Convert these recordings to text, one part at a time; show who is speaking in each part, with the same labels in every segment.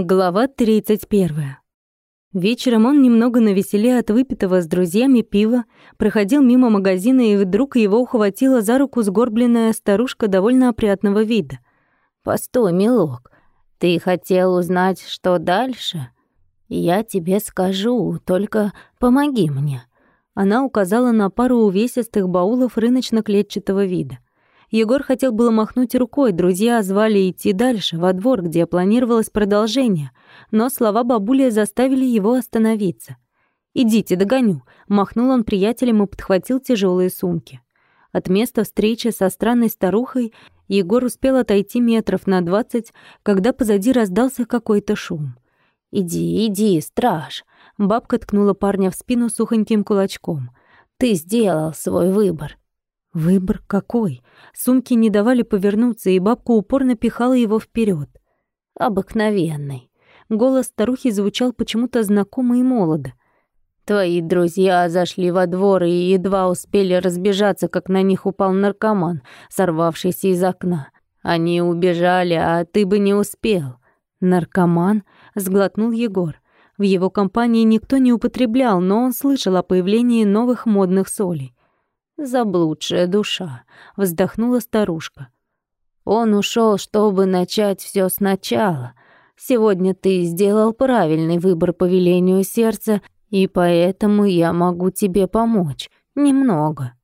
Speaker 1: Глава 31. Вечером он немного навеселе от выпитого с друзьями пива, проходил мимо магазина, и вдруг его ухватила за руку сгорбленная старушка довольно опрятного вида.
Speaker 2: «Постой, милок, ты хотел узнать, что дальше? Я тебе скажу, только помоги мне».
Speaker 1: Она указала на пару увесистых баулов рыночно-клетчатого вида. Егор хотел было махнуть рукой, друзья звали идти дальше, во двор, где планировалось продолжение, но слова бабули заставили его остановиться. «Идите, догоню», — махнул он приятелем и подхватил тяжелые сумки. От места встречи со странной старухой Егор успел отойти метров на двадцать, когда позади раздался какой-то шум.
Speaker 2: «Иди, иди, страж!» Бабка ткнула парня в спину сухоньким кулачком. «Ты сделал свой выбор.
Speaker 1: Выбор какой? Сумки не давали повернуться, и бабка упорно пихала его вперед.
Speaker 2: Обыкновенный.
Speaker 1: Голос старухи звучал почему-то знакомо и молодо.
Speaker 2: Твои друзья зашли во двор и едва успели разбежаться, как на них упал наркоман, сорвавшийся из окна. Они убежали, а ты бы не успел.
Speaker 1: Наркоман? Сглотнул Егор. В его компании никто не употреблял, но он слышал о появлении новых модных солей.
Speaker 2: Заблудшая душа, вздохнула старушка. Он ушел, чтобы начать все сначала. Сегодня ты сделал правильный выбор по велению сердца, и поэтому я могу тебе помочь. Немного.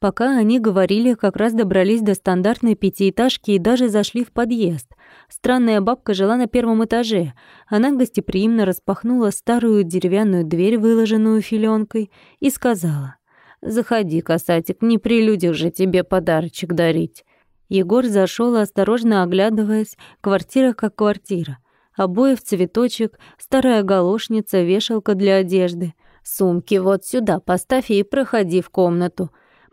Speaker 1: Пока они говорили, как раз добрались до стандартной пятиэтажки и даже зашли в подъезд. Странная бабка жила на первом этаже. Она гостеприимно распахнула старую деревянную дверь, выложенную филенкой, и сказала: Заходи, касатик, не при же тебе подарочек дарить. Егор зашел, осторожно оглядываясь, квартира как квартира. Обои в цветочек, старая галошница, вешалка для одежды. Сумки вот сюда поставь и проходи в комнату.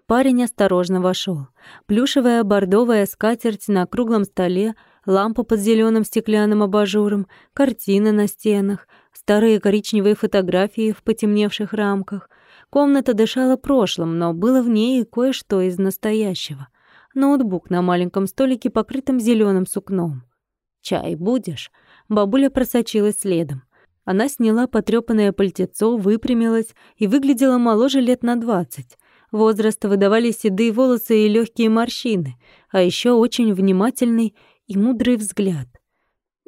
Speaker 1: Парень осторожно вошел. Плюшевая бордовая скатерть на круглом столе, лампа под зеленым стеклянным абажуром, картины на стенах, старые коричневые фотографии в потемневших рамках — Комната дышала прошлым, но было в ней и кое-что из настоящего. Ноутбук на маленьком столике, покрытым зеленым сукном. «Чай будешь?» Бабуля просочилась следом. Она сняла потрёпанное пальтецо, выпрямилась и выглядела моложе лет на двадцать. Возраст выдавали седые волосы и легкие морщины, а еще очень внимательный и мудрый взгляд.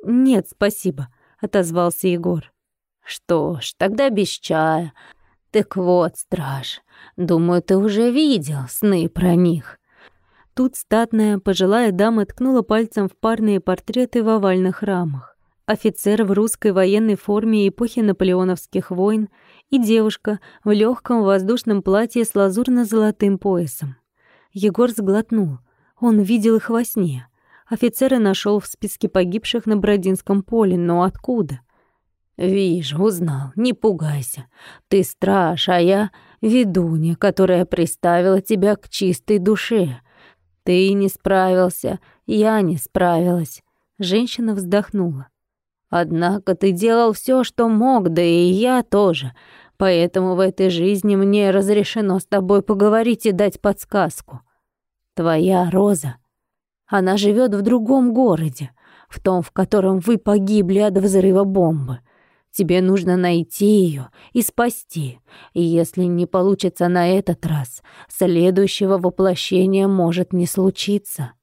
Speaker 1: «Нет, спасибо», — отозвался Егор.
Speaker 2: «Что ж, тогда без чая. Так вот, страж, думаю, ты уже видел сны про них.
Speaker 1: Тут статная пожилая дама ткнула пальцем в парные портреты в овальных рамах. Офицер в русской военной форме эпохи наполеоновских войн и девушка в легком воздушном платье с лазурно-золотым поясом. Егор сглотнул. Он видел их во сне. Офицера нашел в списке погибших на Бродинском поле, но откуда?
Speaker 2: «Вижу, узнал, не пугайся. Ты страж, а я ведунья, которая приставила тебя к чистой душе. Ты не справился, я не справилась». Женщина вздохнула. «Однако ты делал все, что мог, да и я тоже. Поэтому в этой жизни мне разрешено с тобой поговорить и дать подсказку. Твоя Роза, она живет в другом городе, в том, в котором вы погибли от взрыва бомбы. Тебе нужно найти ее и спасти. И если не получится на этот раз, следующего воплощения может не случиться.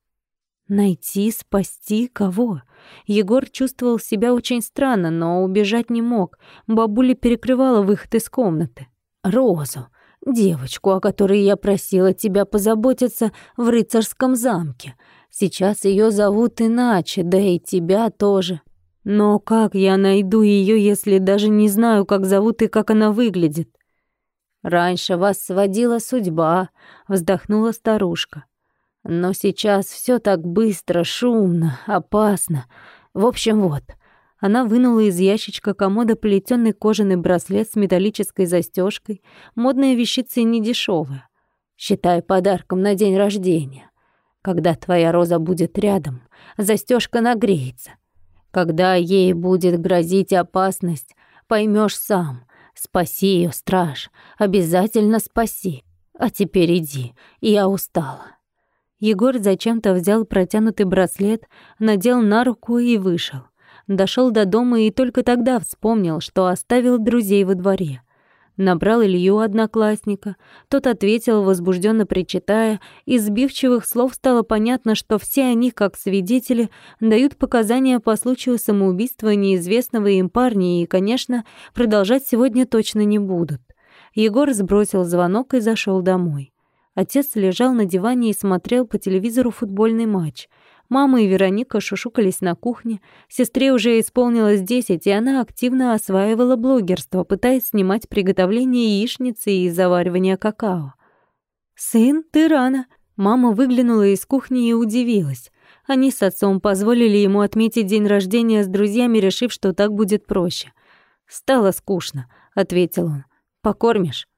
Speaker 1: Найти, спасти кого? Егор чувствовал себя очень странно, но убежать не мог. Бабуля перекрывала выход из комнаты.
Speaker 2: Розу, девочку, о которой я просила тебя позаботиться в рыцарском замке. Сейчас ее зовут иначе, да и тебя тоже.
Speaker 1: Но как я найду ее, если даже не знаю, как зовут и как она выглядит?
Speaker 2: Раньше вас сводила судьба, вздохнула старушка. Но сейчас все так быстро, шумно, опасно. В общем, вот.
Speaker 1: Она вынула из ящичка комода плетёный кожаный браслет с металлической застежкой. Модная вещица и недешёвая.
Speaker 2: Считай подарком на день рождения. Когда твоя роза будет рядом, застежка нагреется. Когда ей будет грозить опасность, поймешь сам. Спаси ее, страж, обязательно спаси. А теперь иди, я устала».
Speaker 1: Егор зачем-то взял протянутый браслет, надел на руку и вышел. Дошел до дома и только тогда вспомнил, что оставил друзей во дворе. Набрал Илью одноклассника. Тот ответил, возбужденно причитая. Из сбивчивых слов стало понятно, что все они, как свидетели, дают показания по случаю самоубийства неизвестного им парня и, конечно, продолжать сегодня точно не будут. Егор сбросил звонок и зашел домой. Отец лежал на диване и смотрел по телевизору футбольный матч — Мама и Вероника шушукались на кухне. Сестре уже исполнилось десять, и она активно осваивала блогерство, пытаясь снимать приготовление яичницы и заваривание какао. «Сын, ты рано!» Мама выглянула из кухни и удивилась. Они с отцом позволили ему отметить день рождения с друзьями, решив, что так будет проще. «Стало скучно», — ответил он. «Покормишь?»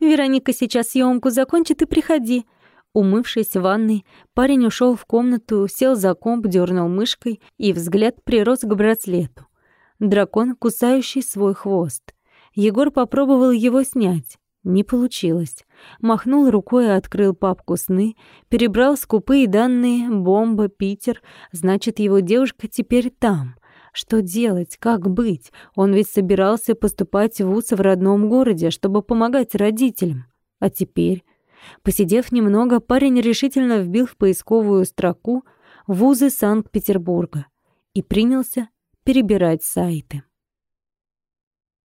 Speaker 1: «Вероника сейчас съемку закончит и приходи», Умывшись в ванной, парень ушел в комнату, сел за комп, дернул мышкой, и взгляд прирос к браслету. Дракон, кусающий свой хвост. Егор попробовал его снять. Не получилось. Махнул рукой и открыл папку сны, перебрал скупые данные, бомба, Питер. Значит, его девушка теперь там. Что делать? Как быть? Он ведь собирался поступать в ВУЗ в родном городе, чтобы помогать родителям. А теперь Посидев немного, парень решительно вбил в поисковую строку «Вузы Санкт-Петербурга» и принялся перебирать сайты.